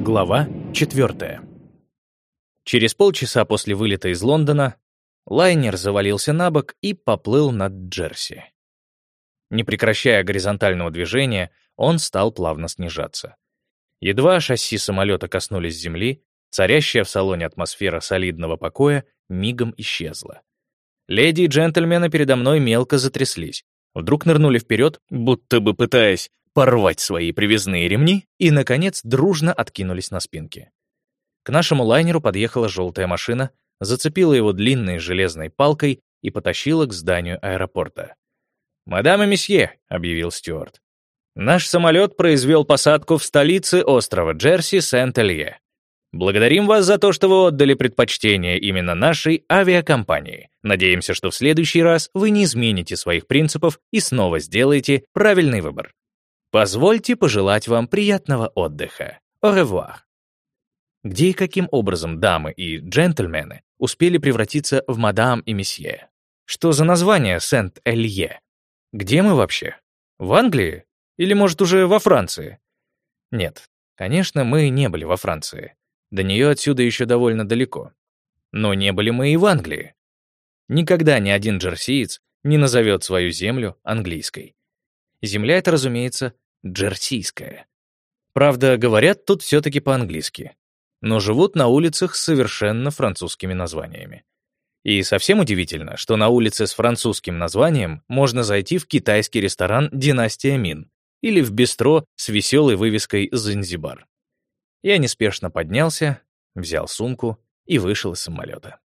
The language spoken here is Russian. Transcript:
Глава 4. Через полчаса после вылета из Лондона лайнер завалился на бок и поплыл над Джерси. Не прекращая горизонтального движения, он стал плавно снижаться. Едва шасси самолета коснулись земли, царящая в салоне атмосфера солидного покоя мигом исчезла. Леди и джентльмены передо мной мелко затряслись, вдруг нырнули вперед, будто бы пытаясь порвать свои привязные ремни, и, наконец, дружно откинулись на спинки. К нашему лайнеру подъехала желтая машина, зацепила его длинной железной палкой и потащила к зданию аэропорта. «Мадам и месье», — объявил Стюарт, — «наш самолет произвел посадку в столице острова Джерси Сент-Элье. Благодарим вас за то, что вы отдали предпочтение именно нашей авиакомпании. Надеемся, что в следующий раз вы не измените своих принципов и снова сделаете правильный выбор. Позвольте пожелать вам приятного отдыха. Au revoir. Где и каким образом дамы и джентльмены успели превратиться в мадам и месье? Что за название Сент-Элье? Где мы вообще? В Англии? Или, может, уже во Франции? Нет, конечно, мы не были во Франции. До нее отсюда еще довольно далеко. Но не были мы и в Англии. Никогда ни один джерсиец не назовет свою землю английской. Земля это, разумеется, джерсийская. Правда, говорят тут все-таки по-английски, но живут на улицах с совершенно французскими названиями. И совсем удивительно, что на улице с французским названием можно зайти в китайский ресторан «Династия Мин» или в бистро с веселой вывеской «Занзибар». Я неспешно поднялся, взял сумку и вышел из самолета.